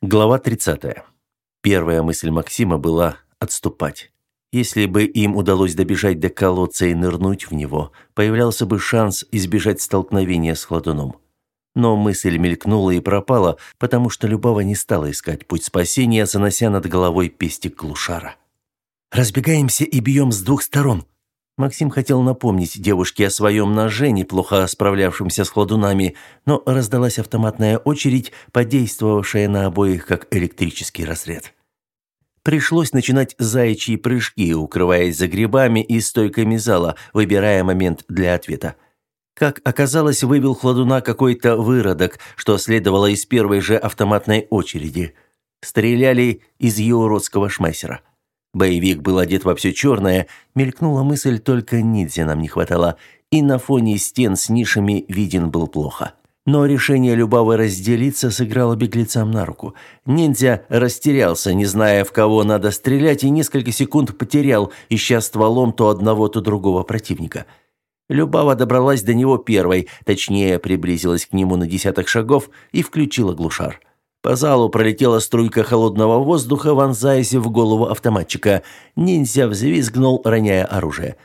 Глава 30. Первая мысль Максима была отступать. Если бы им удалось добежать до колодца и нырнуть в него, появлялся бы шанс избежать столкновения с Хладуном. Но мысль мелькнула и пропала, потому что Любава не стала искать путь спасения, занося над головой пестик глушара. «Разбегаемся и бьем с двух сторон», Максим хотел напомнить девушке о своем ноже, неплохо справлявшемся с хладунами, но раздалась автоматная очередь, подействовавшая на обоих как электрический разряд. Пришлось начинать заячьи прыжки, укрываясь за грибами и стойками зала, выбирая момент для ответа. Как оказалось, выбил хладуна какой-то выродок, что следовало из первой же автоматной очереди. Стреляли из еуродского шмайсера. Боевик был одет во все черное, мелькнула мысль, только ниндзя нам не хватало, и на фоне стен с нишами виден был плохо. Но решение Любавы разделиться сыграло беглецам на руку. Ниндзя растерялся, не зная, в кого надо стрелять, и несколько секунд потерял, ища стволом то одного, то другого противника. Любава добралась до него первой, точнее, приблизилась к нему на десяток шагов и включила глушар. По залу пролетела струйка холодного воздуха, вонзаясь в голову автоматчика. Ниндзя взвизгнул, роняя оружие.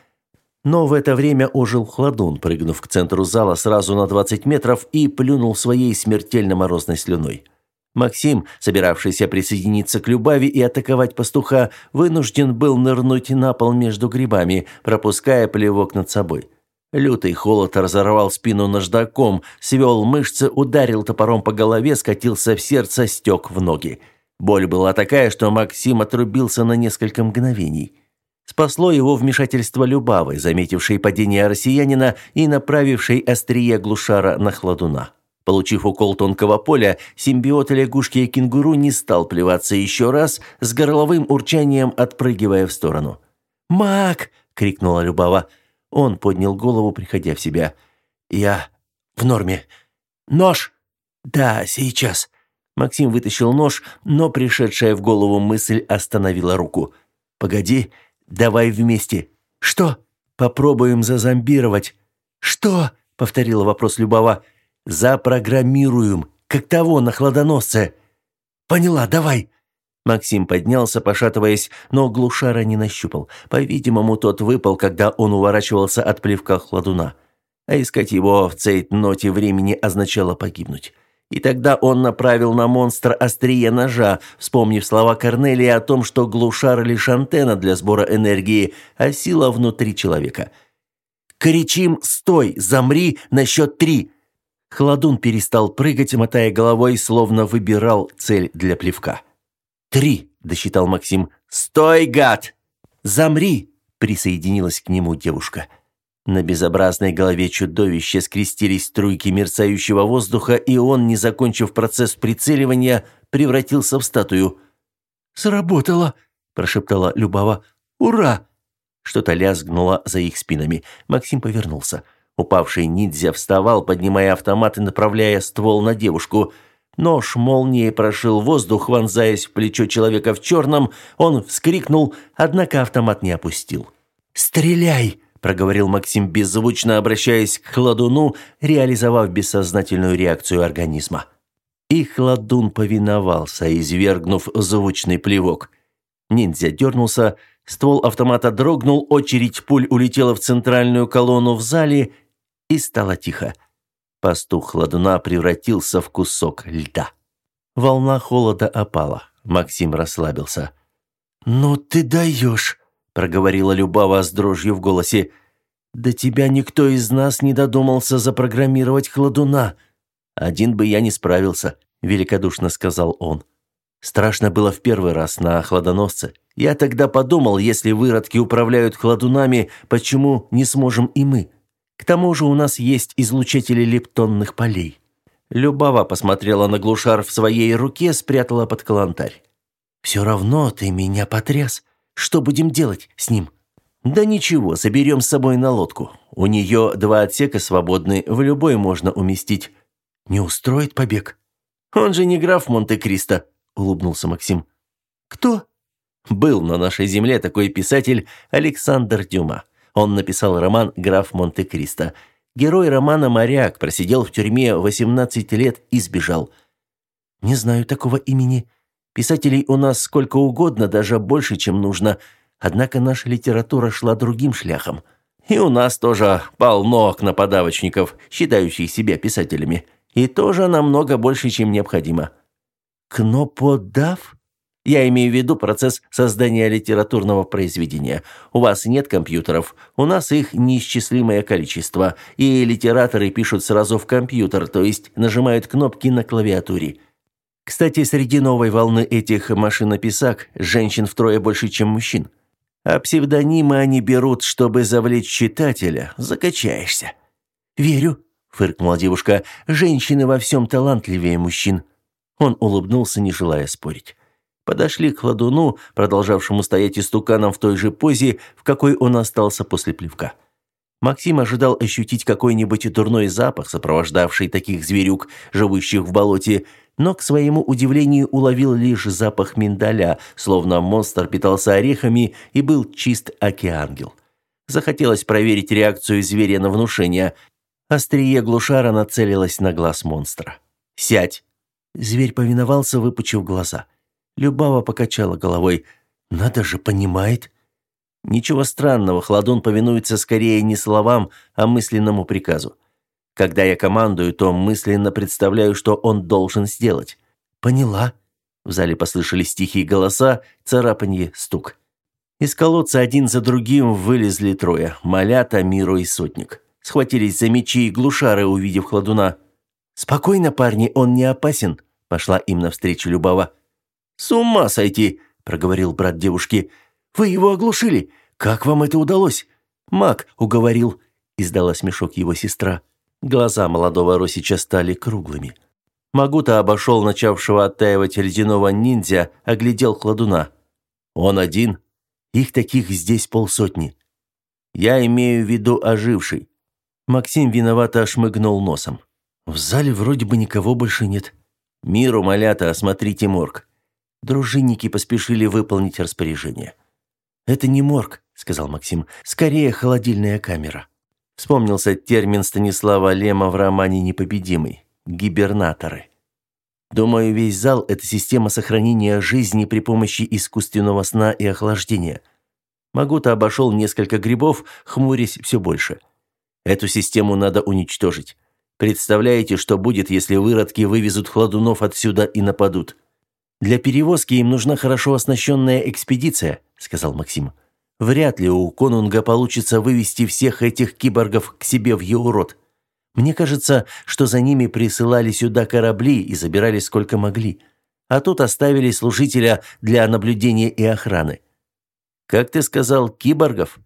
Но в это время ожил хладун, прыгнув к центру зала сразу на 20 метров и плюнул своей смертельно морозной слюной. Максим, собиравшийся присоединиться к Любави и атаковать пастуха, вынужден был нырнуть на пол между грибами, пропуская плевок над собой. Лютый холод разорвал спину наждаком, свел мышцы, ударил топором по голове, скатился в сердце, стек в ноги. Боль была такая, что Максим отрубился на несколько мгновений. Спасло его вмешательство Любавы, заметившей падение россиянина и направившей острие глушара на хладуна. Получив укол тонкого поля, симбиот лягушки и кенгуру не стал плеваться еще раз, с горловым урчанием отпрыгивая в сторону. «Мак!» — крикнула Любава. Он поднял голову, приходя в себя. «Я в норме. Нож?» «Да, сейчас». Максим вытащил нож, но пришедшая в голову мысль остановила руку. «Погоди, давай вместе». «Что?» «Попробуем зазомбировать». «Что?» — повторила вопрос Любова. «Запрограммируем, как того на хладоносце». «Поняла, давай». Максим поднялся, пошатываясь, но глушара не нащупал. По-видимому, тот выпал, когда он уворачивался от плевка хладуна. А искать его в цейтноте времени означало погибнуть. И тогда он направил на монстра острие ножа, вспомнив слова Корнелия о том, что глушар лишь антенна для сбора энергии, а сила внутри человека. «Кричим «Стой! Замри!» на счет три!» Хладун перестал прыгать, мотая головой, словно выбирал цель для плевка. «Три!» – досчитал Максим. «Стой, гад!» «Замри!» – присоединилась к нему девушка. На безобразной голове чудовища скрестились струйки мерцающего воздуха, и он, не закончив процесс прицеливания, превратился в статую. «Сработало!» – прошептала Любава. «Ура!» Что-то лязгнуло за их спинами. Максим повернулся. Упавший ниндзя вставал, поднимая автомат и направляя ствол на девушку – Нож молнией прошил воздух, вонзаясь в плечо человека в черном. Он вскрикнул, однако автомат не опустил. «Стреляй!» – проговорил Максим беззвучно, обращаясь к хладуну, реализовав бессознательную реакцию организма. И хладун повиновался, извергнув звучный плевок. Ниндзя дернулся, ствол автомата дрогнул, очередь пуль улетела в центральную колонну в зале, и стало тихо. Пастух ладуна превратился в кусок льда. Волна холода опала. Максим расслабился. «Ну ты даешь!» – проговорила Любава с дрожью в голосе. «Да тебя никто из нас не додумался запрограммировать хладуна!» «Один бы я не справился», – великодушно сказал он. Страшно было в первый раз на хладоносце. Я тогда подумал, если выродки управляют хладунами, почему не сможем и мы? К тому же у нас есть излучатели лептонных полей. Любава посмотрела на глушар в своей руке, спрятала под калантарь. «Все равно ты меня потряс. Что будем делать с ним?» «Да ничего, заберем с собой на лодку. У нее два отсека свободны, в любой можно уместить. Не устроит побег?» «Он же не граф Монте-Кристо», — улыбнулся Максим. «Кто?» «Был на нашей земле такой писатель Александр Дюма. Он написал роман «Граф Монте-Кристо». Герой романа «Моряк» просидел в тюрьме 18 лет и сбежал. «Не знаю такого имени. Писателей у нас сколько угодно, даже больше, чем нужно. Однако наша литература шла другим шляхом. И у нас тоже полно кноподавочников, считающих себя писателями. И тоже намного больше, чем необходимо». «Кноподав?» Я имею в виду процесс создания литературного произведения. У вас нет компьютеров, у нас их неисчислимое количество, и литераторы пишут сразу в компьютер, то есть нажимают кнопки на клавиатуре. Кстати, среди новой волны этих машинописак женщин втрое больше, чем мужчин. А псевдонимы они берут, чтобы завлечь читателя. Закачаешься. «Верю», — фыркнула девушка, — «женщины во всем талантливее мужчин». Он улыбнулся, не желая спорить. Подошли к кладуну, продолжавшему стоять истуканом в той же позе, в какой он остался после плевка. Максим ожидал ощутить какой-нибудь дурной запах, сопровождавший таких зверюк, живущих в болоте, но, к своему удивлению, уловил лишь запах миндаля, словно монстр питался орехами и был чист океангел. Захотелось проверить реакцию зверя на внушение. Острие глушара нацелилось на глаз монстра. «Сядь!» Зверь повиновался, выпучив глаза. Любава покачала головой. «Надо же, понимает». Ничего странного, Хладун повинуется скорее не словам, а мысленному приказу. Когда я командую, то мысленно представляю, что он должен сделать. «Поняла». В зале послышались тихие голоса, царапанье, стук. Из колодца один за другим вылезли трое – Малята, Миру и Сотник. Схватились за мечи и глушары, увидев Хладуна. «Спокойно, парни, он не опасен», – пошла им навстречу Любава. «С ума сойти!» – проговорил брат девушки. «Вы его оглушили? Как вам это удалось?» «Маг уговорил», – издала смешок его сестра. Глаза молодого Росича стали круглыми. Магута обошел начавшего оттаивать ледяного ниндзя, оглядел кладуна. «Он один? Их таких здесь полсотни. Я имею в виду оживший». Максим виновато шмыгнул носом. «В зале вроде бы никого больше нет». «Миру, малята, осмотрите морг. Дружинники поспешили выполнить распоряжение. «Это не морг», — сказал Максим, — «скорее холодильная камера». Вспомнился термин Станислава Лема в романе «Непобедимый» — гибернаторы. Думаю, весь зал – это система сохранения жизни при помощи искусственного сна и охлаждения. Магута обошел несколько грибов, хмурясь все больше. Эту систему надо уничтожить. Представляете, что будет, если выродки вывезут хладунов отсюда и нападут? Для перевозки им нужна хорошо оснащенная экспедиция, сказал Максим. Вряд ли у Конунга получится вывести всех этих киборгов к себе в Еурод. Мне кажется, что за ними присылали сюда корабли и забирали сколько могли. А тут оставили служителя для наблюдения и охраны. Как ты сказал, киборгов?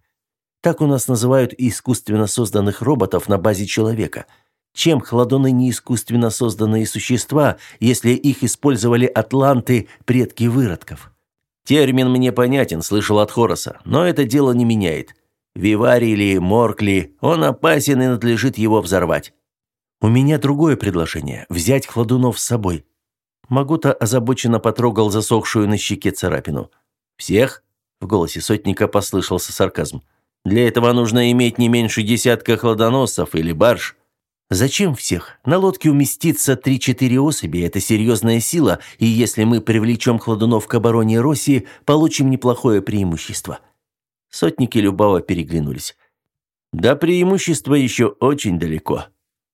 Так у нас называют искусственно созданных роботов на базе человека – чем хладуны не искусственно созданные существа, если их использовали атланты, предки выродков? Термин мне понятен, слышал от Хороса, но это дело не меняет. Вивари или Моркли, он опасен и надлежит его взорвать. У меня другое предложение – взять хладунов с собой. Магута озабоченно потрогал засохшую на щеке царапину. «Всех?» – в голосе сотника послышался сарказм. «Для этого нужно иметь не меньше десятка хладоносцев или барж. Зачем всех? На лодке уместится 3-4 особи, это серьезная сила, и если мы привлечем кладунов к обороне России, получим неплохое преимущество. Сотники Любава переглянулись. Да преимущество еще очень далеко.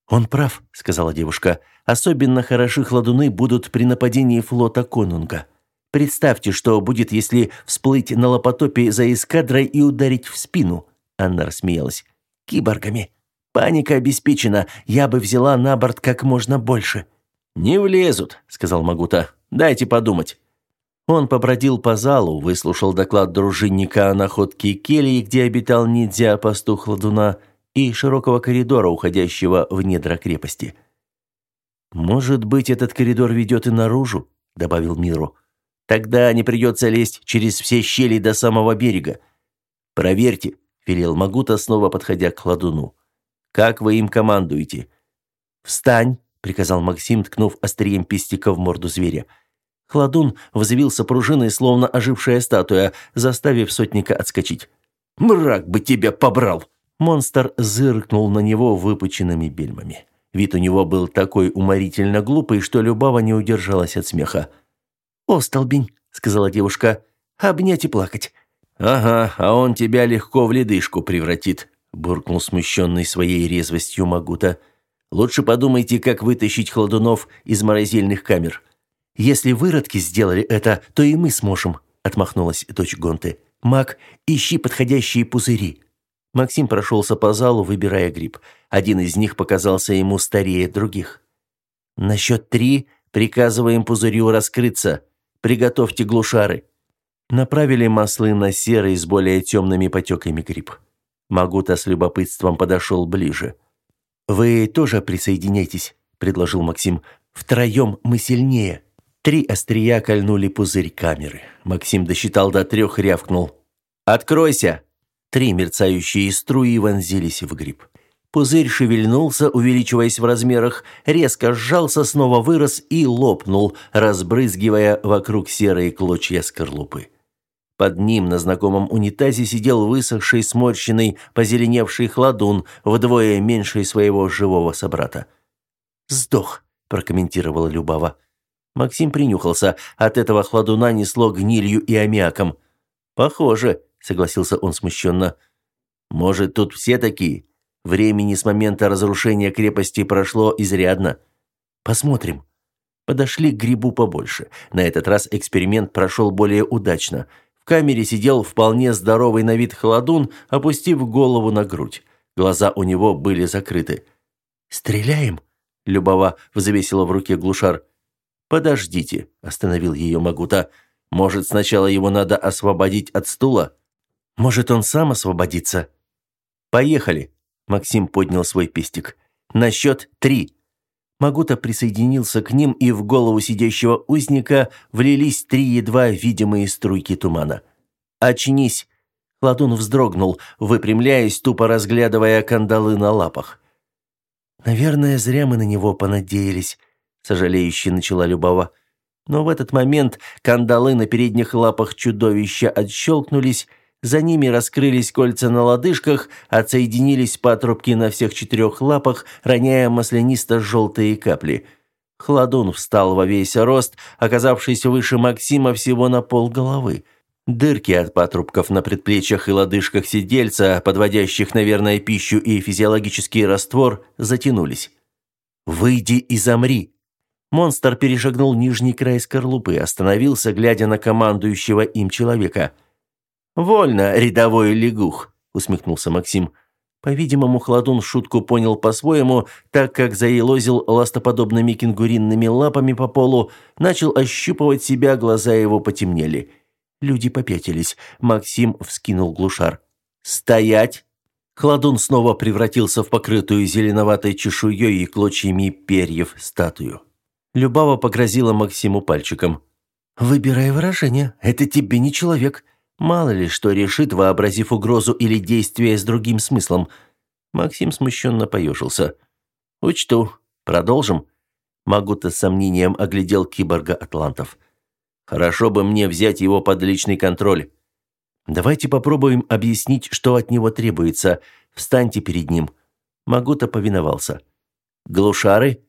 Он прав, сказала девушка. Особенно хороши хладуны будут при нападении флота Конунга. Представьте, что будет, если всплыть на лопотопе за эскадрой и ударить в спину. Анна рассмеялась. Киборгами. Паника обеспечена. Я бы взяла на борт как можно больше». «Не влезут», — сказал Магута. «Дайте подумать». Он побродил по залу, выслушал доклад дружинника о находке кельи, где обитал ниндзя пастух Ладуна, и широкого коридора, уходящего в недра крепости. «Может быть, этот коридор ведет и наружу?» — добавил Миру. «Тогда не придется лезть через все щели до самого берега. Проверьте», — велел Магута, снова подходя к Ладуну. Как вы им командуете?» «Встань!» — приказал Максим, ткнув острием пестика в морду зверя. Хладун взвился пружиной, словно ожившая статуя, заставив сотника отскочить. «Мрак бы тебя побрал!» Монстр зыркнул на него выпученными бельмами. Вид у него был такой уморительно глупый, что Любава не удержалась от смеха. «О, столбень», — сказала девушка, — «обнять и плакать». «Ага, а он тебя легко в ледышку превратит», — буркнул смущенный своей резвостью Магута. «Лучше подумайте, как вытащить хладунов из морозильных камер». «Если выродки сделали это, то и мы сможем», — отмахнулась дочь Гонты. «Маг, ищи подходящие пузыри». Максим прошелся по залу, выбирая гриб. Один из них показался ему старее других. «На счет три приказываем пузырю раскрыться. Приготовьте глушары». Направили маслы на серый с более темными потеками гриб. Магута с любопытством подошел ближе. «Вы тоже присоединяйтесь», — предложил Максим. «Втроем мы сильнее». Три острия кольнули пузырь камеры. Максим досчитал до трех, рявкнул. «Откройся!» Три мерцающие струи вонзились в гриб. Пузырь шевельнулся, увеличиваясь в размерах, резко сжался, снова вырос и лопнул, разбрызгивая вокруг серые клочья скорлупы. Под ним на знакомом унитазе сидел высохший, сморщенный, позеленевший хладун, вдвое меньше своего живого собрата. «Сдох», – прокомментировала Любава. Максим принюхался. От этого хладуна несло гнилью и аммиаком. «Похоже», согласился он смущенно. Может, тут все такие? Времени с момента разрушения крепости прошло изрядно. Посмотрим. Подошли к грибу побольше. На этот раз эксперимент прошел более удачно. В камере сидел вполне здоровый на вид холодун, опустив голову на грудь. Глаза у него были закрыты. «Стреляем?» – Любова взвесила в руке глушар. «Подождите», – остановил ее Магута. «Может, сначала его надо освободить от стула?» Может, он сам освободится? Поехали. Максим поднял свой пестик. На счет три. Магута присоединился к ним, и в голову сидящего узника влились три едва видимые струйки тумана. «Очнись!» Ладун вздрогнул, выпрямляясь, тупо разглядывая кандалы на лапах. «Наверное, зря мы на него понадеялись», — сожалеюще начала Любова. Но в этот момент кандалы на передних лапах чудовища отщелкнулись, за ними раскрылись кольца на лодыжках, отсоединились патрубки на всех четырех лапах, роняя маслянисто-желтые капли. Хладун встал во весь рост, оказавшись выше Максима всего на пол головы. Дырки от патрубков на предплечьях и лодыжках сидельца, подводящих, наверное, пищу и физиологический раствор, затянулись. «Выйди и замри!» Монстр перешагнул нижний край скорлупы, остановился, глядя на командующего им человека – «Вольно, рядовой лягух», — усмехнулся Максим. По-видимому, Хладун шутку понял по-своему, так как заелозил ластоподобными кенгуринными лапами по полу, начал ощупывать себя, глаза его потемнели. Люди попятились. Максим вскинул глушар. «Стоять!» Хладун снова превратился в покрытую зеленоватой чешуей и клочьями перьев статую. Любава погрозила Максиму пальчиком. «Выбирай выражение. Это тебе не человек. Мало ли что решит, вообразив угрозу или действие с другим смыслом. Максим смущенно поежился. «Учту. Продолжим?» Магута с сомнением оглядел киборга атлантов. «Хорошо бы мне взять его под личный контроль. Давайте попробуем объяснить, что от него требуется. Встаньте перед ним». Магута повиновался. «Глушары?»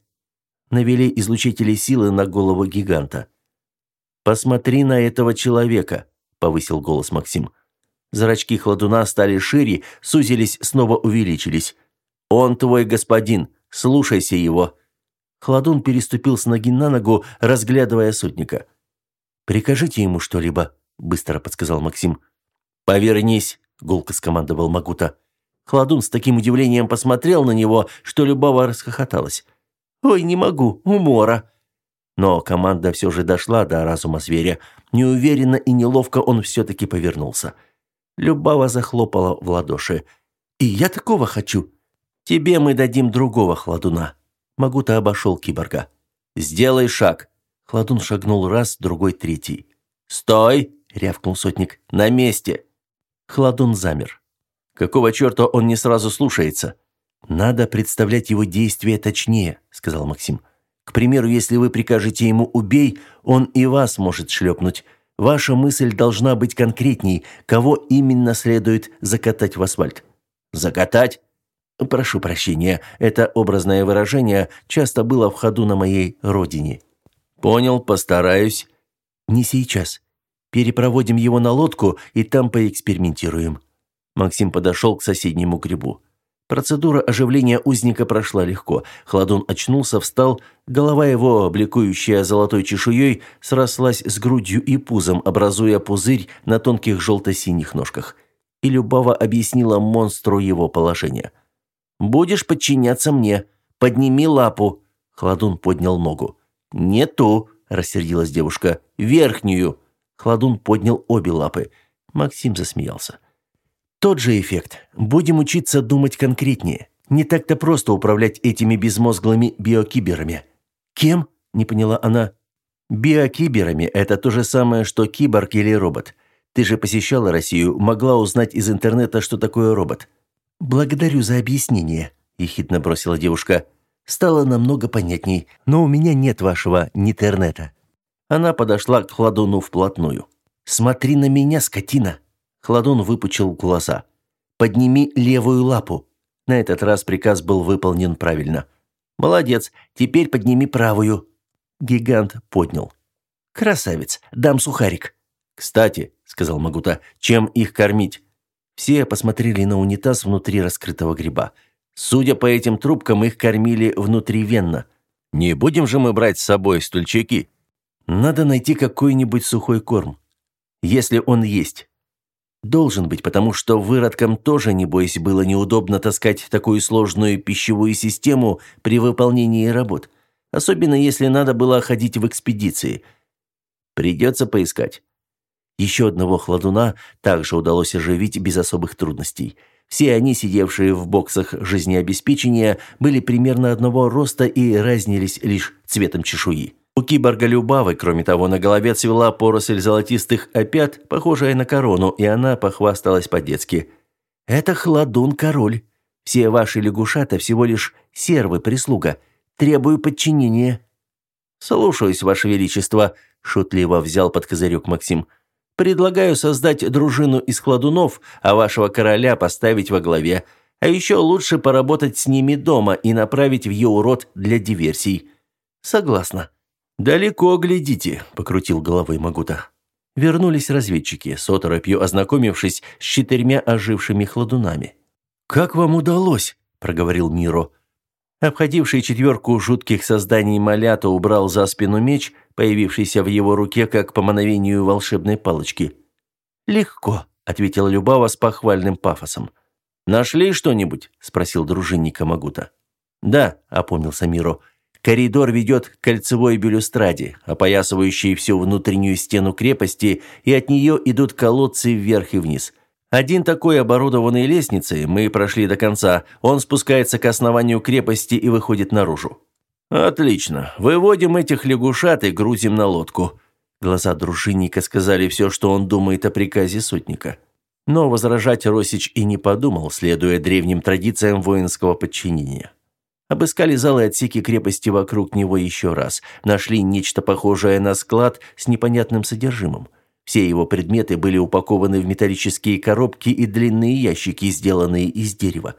Навели излучители силы на голову гиганта. «Посмотри на этого человека», повысил голос Максим. Зрачки хладуна стали шире, сузились, снова увеличились. Он твой господин, слушайся его. Хладун переступил с ноги на ногу, разглядывая сотника. Прикажите ему что-либо, быстро подсказал Максим. Повернись, гулко скомандовал Магута. Хладун с таким удивлением посмотрел на него, что Любава расхохоталась. «Ой, не могу, умора!» Но команда все же дошла до разума зверя. Неуверенно и неловко он все-таки повернулся. Любава захлопала в ладоши. «И я такого хочу. Тебе мы дадим другого хладуна». Магута обошел киборга. «Сделай шаг». Хладун шагнул раз, другой, третий. «Стой!» — рявкнул сотник. «На месте!» Хладун замер. «Какого черта он не сразу слушается?» «Надо представлять его действия точнее», — сказал Максим. «Максим». К примеру, если вы прикажете ему «убей», он и вас может шлепнуть. Ваша мысль должна быть конкретней, кого именно следует закатать в асфальт. Закатать? Прошу прощения, это образное выражение часто было в ходу на моей родине. Понял, постараюсь. Не сейчас. Перепроводим его на лодку и там поэкспериментируем. Максим подошел к соседнему грибу. Процедура оживления узника прошла легко. Хладун очнулся, встал, голова его, бликующая золотой чешуей, срослась с грудью и пузом, образуя пузырь на тонких желто-синих ножках. И Любава объяснила монстру его положение. «Будешь подчиняться мне. Подними лапу». Хладун поднял ногу. «Не ту», – рассердилась девушка. «Верхнюю». Хладун поднял обе лапы. Максим засмеялся. Тот же эффект. Будем учиться думать конкретнее. Не так-то просто управлять этими безмозглыми биокиберами. Кем? Не поняла она. Биокиберами – это то же самое, что киборг или робот. Ты же посещала Россию, могла узнать из интернета, что такое робот. Благодарю за объяснение, ехидно бросила девушка. Стало намного понятней, но у меня нет вашего интернета. Она подошла к Хладуну вплотную. Смотри на меня, скотина. Хладун выпучил глаза. «Подними левую лапу». На этот раз приказ был выполнен правильно. «Молодец, теперь подними правую». Гигант поднял. «Красавец, дам сухарик». «Кстати», — сказал Магута, — «чем их кормить?» Все посмотрели на унитаз внутри раскрытого гриба. Судя по этим трубкам, их кормили внутривенно. «Не будем же мы брать с собой стульчики?» «Надо найти какой-нибудь сухой корм. Если он есть. Должен быть, потому что выродкам тоже, небось, было неудобно таскать такую сложную пищевую систему при выполнении работ. Особенно если надо было ходить в экспедиции. Придется поискать. Еще одного хладуна также удалось оживить без особых трудностей. Все они, сидевшие в боксах жизнеобеспечения, были примерно одного роста и разнились лишь цветом чешуи. У киборга Любавы, кроме того, на голове цвела поросль золотистых опят, похожая на корону, и она похвасталась по-детски. «Это хладун-король. Все ваши лягушата всего лишь сервы-прислуга. Требую подчинения». «Слушаюсь, ваше величество», – шутливо взял под козырек Максим. «Предлагаю создать дружину из хладунов, а вашего короля поставить во главе. А еще лучше поработать с ними дома и направить в Еурод для диверсий». «Согласна». «Далеко глядите», – покрутил головой Магута. Вернулись разведчики, с оторопью ознакомившись с четырьмя ожившими хладунами. «Как вам удалось?» – проговорил Миро. Обходивший четверку жутких созданий Малята убрал за спину меч, появившийся в его руке как по мановению волшебной палочки. «Легко», – ответила Любава с похвальным пафосом. «Нашли что-нибудь?» – спросил дружинника Магута. «Да», – опомнился Миро. Коридор ведет к кольцевой бюлюстраде, опоясывающей всю внутреннюю стену крепости, и от нее идут колодцы вверх и вниз. Один такой оборудованный лестницей мы прошли до конца. Он спускается к основанию крепости и выходит наружу. Отлично. Выводим этих лягушат и грузим на лодку. Глаза дружинника сказали все, что он думает о приказе сотника. Но возражать Росич и не подумал, следуя древним традициям воинского подчинения. Обыскали залы и отсеки крепости вокруг него еще раз. Нашли нечто похожее на склад с непонятным содержимым. Все его предметы были упакованы в металлические коробки и длинные ящики, сделанные из дерева.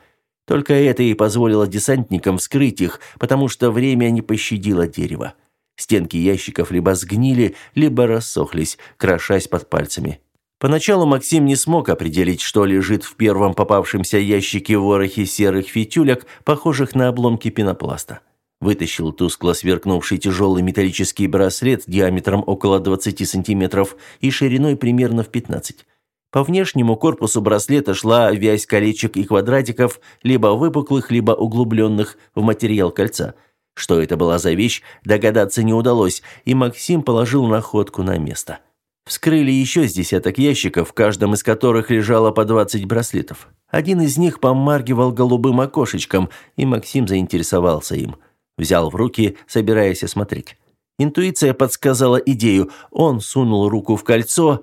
Только это и позволило десантникам вскрыть их, потому что время не пощадило дерево. Стенки ящиков либо сгнили, либо рассохлись, крошась под пальцами. Поначалу Максим не смог определить, что лежит в первом попавшемся ящике ворохе серых фитюлек, похожих на обломки пенопласта. Вытащил тускло сверкнувший тяжелый металлический браслет диаметром около 20 сантиметров и шириной примерно в 15. По внешнему корпусу браслета шла вязь колечек и квадратиков, либо выпуклых, либо углубленных в материал кольца. Что это была за вещь, догадаться не удалось, и Максим положил находку на место. Вскрыли еще с десяток ящиков, в каждом из которых лежало по 20 браслетов. Один из них помаргивал голубым окошечком, и Максим заинтересовался им. Взял в руки, собираясь осмотреть. Интуиция подсказала идею. Он сунул руку в кольцо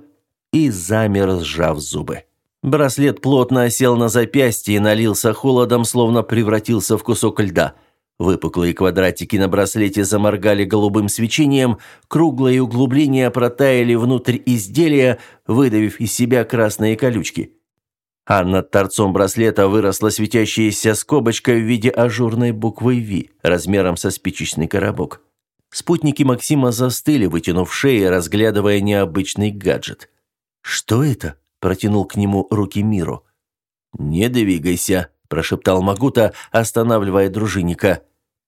и замер, сжав зубы. Браслет плотно осел на запястье и налился холодом, словно превратился в кусок льда. Выпуклые квадратики на браслете заморгали голубым свечением, круглые углубления протаяли внутрь изделия, выдавив из себя красные колючки. а над торцом браслета выросла светящаяся скобочка в виде ажурной буквы «Ви» размером со спичечный коробок. Спутники Максима застыли, вытянув шеи, разглядывая необычный гаджет. «Что это?» – протянул к нему руки Миру. «Не двигайся», – прошептал Магута, останавливая дружинника.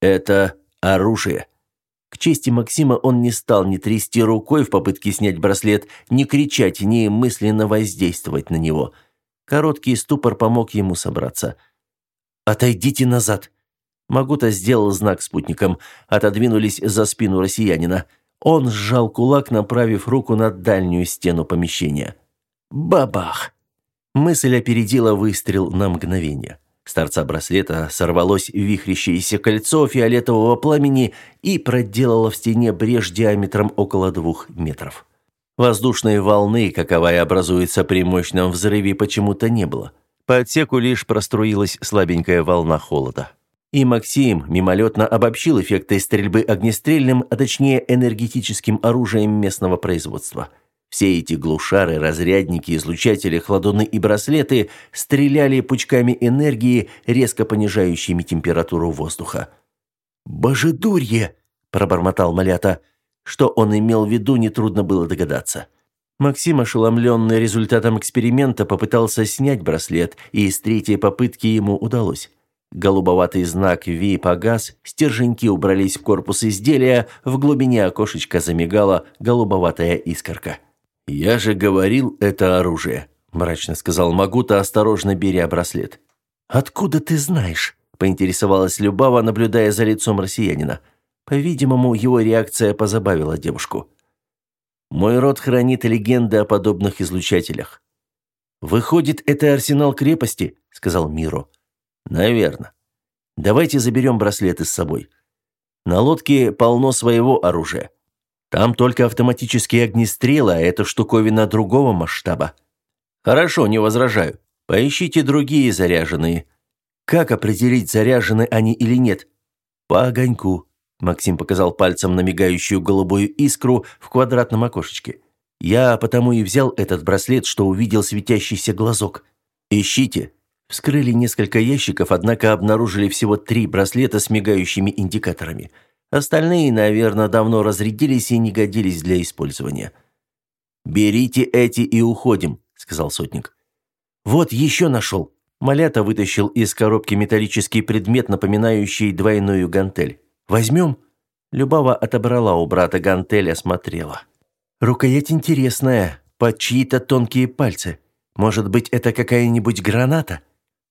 «Это оружие». К чести Максима он не стал ни трясти рукой в попытке снять браслет, ни кричать, ни мысленно воздействовать на него. Короткий ступор помог ему собраться. «Отойдите назад!» Магута сделал знак спутникам. Отодвинулись за спину россиянина. Он сжал кулак, направив руку на дальнюю стену помещения. Бабах! Мысль опередила выстрел на мгновение. С торца браслета сорвалось вихрящееся кольцо фиолетового пламени и проделало в стене брешь диаметром около двух метров. Воздушной волны, каковая образуется при мощном взрыве, почему-то не было. По отсеку лишь проструилась слабенькая волна холода. И Максим мимолетно обобщил эффекты стрельбы огнестрельным, а точнее энергетическим оружием местного производства – все эти глушары, разрядники, излучатели, хладуны и браслеты стреляли пучками энергии, резко понижающими температуру воздуха. «Божедурье!» – пробормотал Малята. Что он имел в виду, нетрудно было догадаться. Максим, ошеломленный результатом эксперимента, попытался снять браслет, и с третьей попытки ему удалось. Голубоватый знак «Ви» погас, стерженьки убрались в корпус изделия, в глубине окошечка замигала голубоватая искорка. «Я же говорил, это оружие», – мрачно сказал Магута, осторожно беря браслет. «Откуда ты знаешь?» – поинтересовалась Любава, наблюдая за лицом россиянина. По-видимому, его реакция позабавила девушку. «Мой род хранит легенды о подобных излучателях». «Выходит, это арсенал крепости?» – сказал Миро. «Наверно. Давайте заберем браслеты с собой. На лодке полно своего оружия. Там только автоматические огнестрелы, а это штуковина другого масштаба. Хорошо, не возражаю. Поищите другие заряженные. Как определить, заряжены они или нет? По огоньку. Максим показал пальцем на мигающую голубую искру в квадратном окошечке. Я потому и взял этот браслет, что увидел светящийся глазок. Ищите. Вскрыли несколько ящиков, однако обнаружили всего три браслета с мигающими индикаторами – Остальные, наверное, давно разрядились и не годились для использования. «Берите эти и уходим», — сказал сотник. «Вот еще нашел». Малята вытащил из коробки металлический предмет, напоминающий двойную гантель. «Возьмем?» Любава отобрала у брата гантель, осмотрела. «Рукоять интересная, под чьи-то тонкие пальцы. Может быть, это какая-нибудь граната?»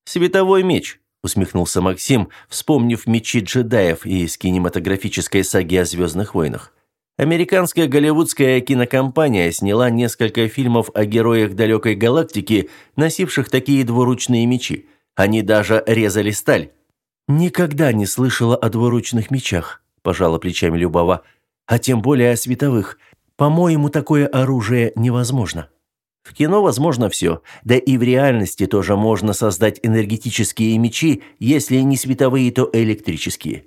«Световой меч», усмехнулся Максим, вспомнив мечи джедаев из кинематографической саги о Звездных войнах. Американская голливудская кинокомпания сняла несколько фильмов о героях далекой галактики, носивших такие двуручные мечи. Они даже резали сталь. «Никогда не слышала о двуручных мечах», – пожала плечами Любова. «А тем более о световых. По-моему, такое оружие невозможно». В кино возможно все, да и в реальности тоже можно создать энергетические мечи, если не световые, то электрические.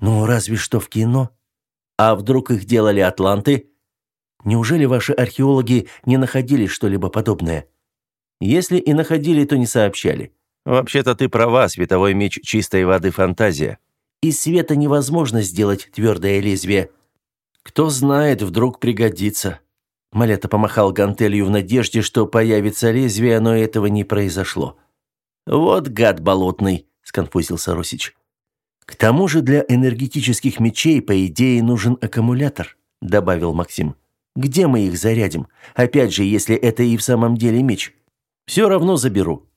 Ну, разве что в кино. А вдруг их делали атланты? Неужели ваши археологи не находили что-либо подобное? Если и находили, то не сообщали. Вообще-то ты права, световой меч чистой воды фантазия. Из света невозможно сделать твердое лезвие. Кто знает, вдруг пригодится. Малета помахал гантелью в надежде, что появится лезвие, но этого не произошло. «Вот гад болотный», – сконфузился Русич. «К тому же для энергетических мечей, по идее, нужен аккумулятор», – добавил Максим. «Где мы их зарядим? Опять же, если это и в самом деле меч». «Все равно заберу».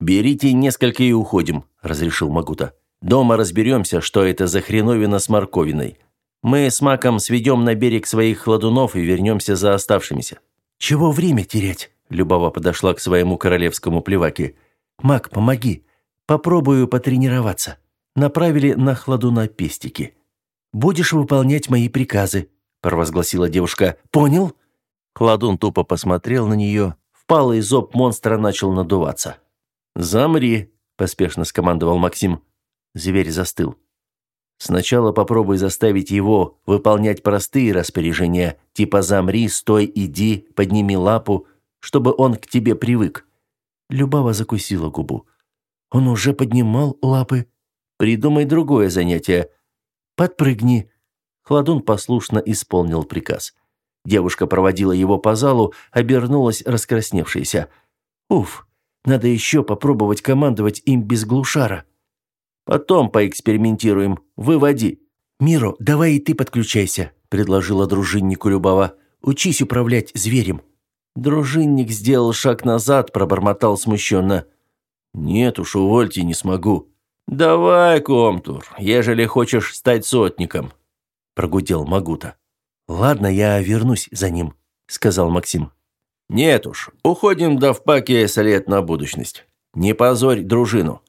«Берите несколько и уходим», – разрешил Магута. «Дома разберемся, что это за хреновина с морковиной. Мы с Маком сведем на берег своих хладунов и вернемся за оставшимися». «Чего время терять?» Любава подошла к своему королевскому плеваке. «Мак, помоги. Попробую потренироваться». Направили на хладуна пестики. «Будешь выполнять мои приказы», – провозгласила девушка. «Понял?» Хладун тупо посмотрел на нее. Впалый зоб монстра начал надуваться. «Замри», – поспешно скомандовал Максим. Зверь застыл. Сначала попробуй заставить его выполнять простые распоряжения, типа «замри», «стой», «иди», «подними лапу», чтобы он к тебе привык. Любава закусила губу. Он уже поднимал лапы. Придумай другое занятие. Подпрыгни. Хладун послушно исполнил приказ. Девушка проводила его по залу, обернулась раскрасневшаяся. Уф, надо еще попробовать командовать им без глушара. Потом поэкспериментируем. Выводи. Миро, давай и ты подключайся, предложила дружиннику Любава. Учись управлять зверем. Дружинник сделал шаг назад, пробормотал смущенно. «Нет уж, увольте, не смогу». «Давай, Комтур, ежели хочешь стать сотником», – прогудел Магута. «Ладно, я вернусь за ним», – сказал Максим. «Нет уж, уходим до впаки лет на будущность. Не позорь дружину».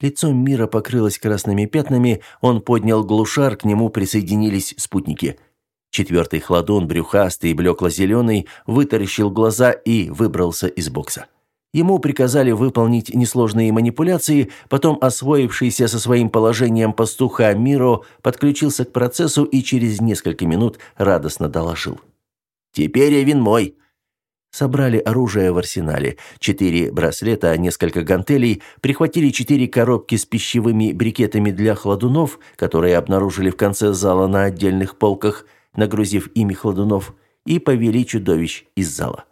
Лицо Мира покрылось красными пятнами, он поднял глушар, к нему присоединились спутники – Четвертый хладун, брюхастый блекло-зеленый, вытаращил глаза и выбрался из бокса. Ему приказали выполнить несложные манипуляции, потом освоившийся со своим положением пастуха Миро подключился к процессу и через несколько минут радостно доложил. «Теперь Эвин мой!» Собрали оружие в арсенале. Четыре браслета, несколько гантелей, прихватили четыре коробки с пищевыми брикетами для хладунов, которые обнаружили в конце зала на отдельных полках – нагрузив ими хладунов, и повели чудовищ из зала.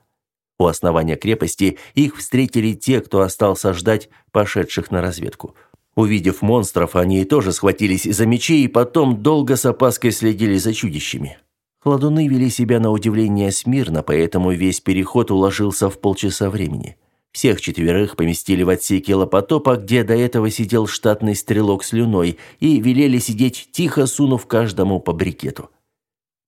У основания крепости их встретили те, кто остался ждать пошедших на разведку. Увидев монстров, они тоже схватились за мечи и потом долго с опаской следили за чудищами. Хладуны вели себя на удивление смирно, поэтому весь переход уложился в полчаса времени. Всех четверых поместили в отсеке лопотопа, где до этого сидел штатный стрелок с люной, и велели сидеть тихо, сунув каждому по брикету.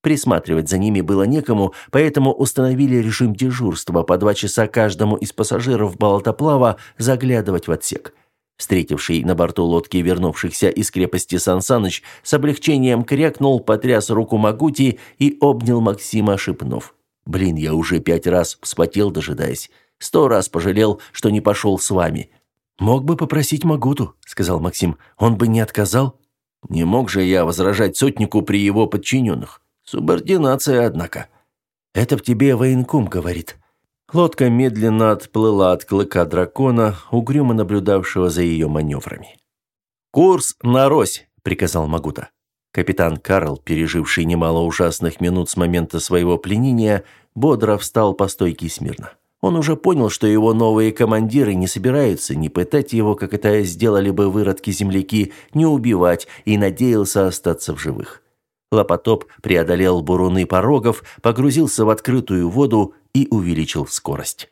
Присматривать за ними было некому, поэтому установили режим дежурства по два часа каждому из пассажиров болотоплава заглядывать в отсек. Встретивший на борту лодки вернувшихся из крепости Сансаныч с облегчением крякнул, потряс руку Магути и обнял Максима, шепнув. «Блин, я уже пять раз вспотел, дожидаясь. Сто раз пожалел, что не пошел с вами». «Мог бы попросить Магуту», — сказал Максим. «Он бы не отказал». «Не мог же я возражать сотнику при его подчиненных». Субординация, однако. Это в тебе военком говорит. Лодка медленно отплыла от клыка дракона, угрюмо наблюдавшего за ее маневрами. «Курс на Рось!» – приказал Магута. Капитан Карл, переживший немало ужасных минут с момента своего пленения, бодро встал по стойке смирно. Он уже понял, что его новые командиры не собираются ни пытать его, как это сделали бы выродки-земляки, не убивать, и надеялся остаться в живых. Лопотоп преодолел буруны порогов, погрузился в открытую воду и увеличил скорость.